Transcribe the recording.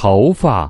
头发